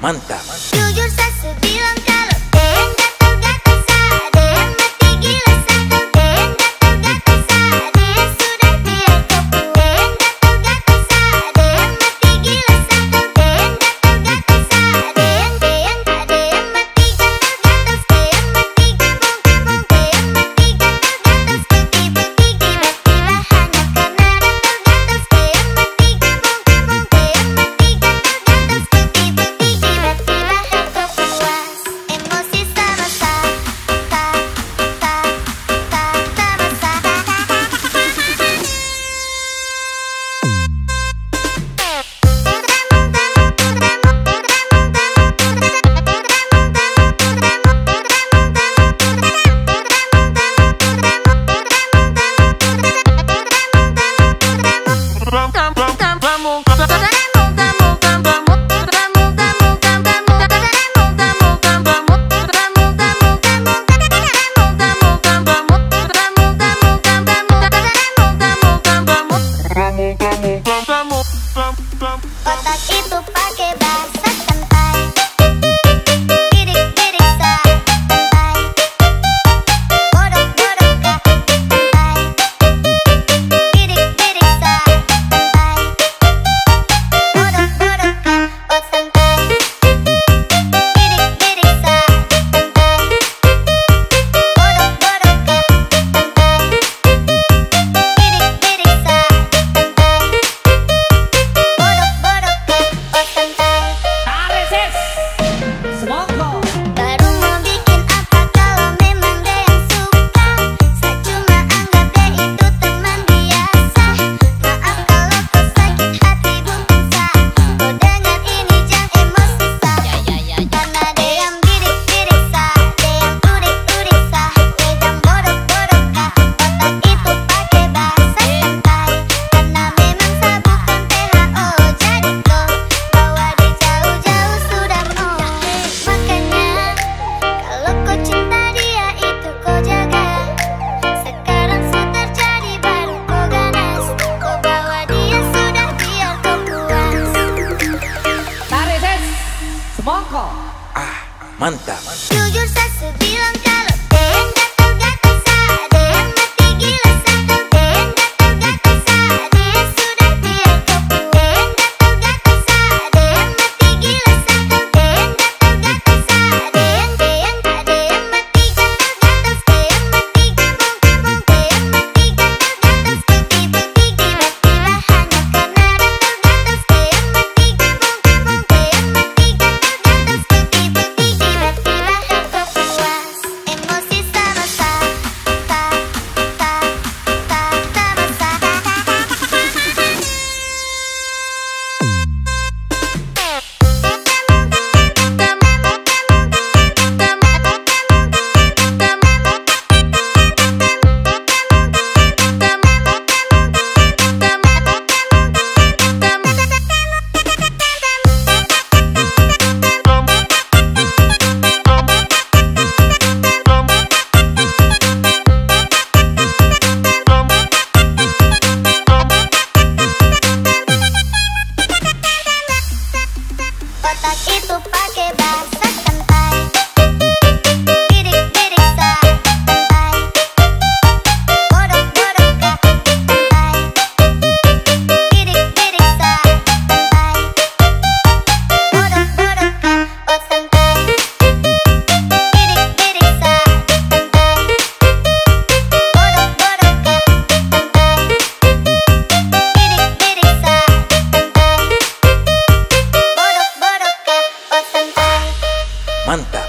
manta. Bota aqui tu pra quebrar, Ah, Mantap. Jujur saya bilang Back itu pas Manta.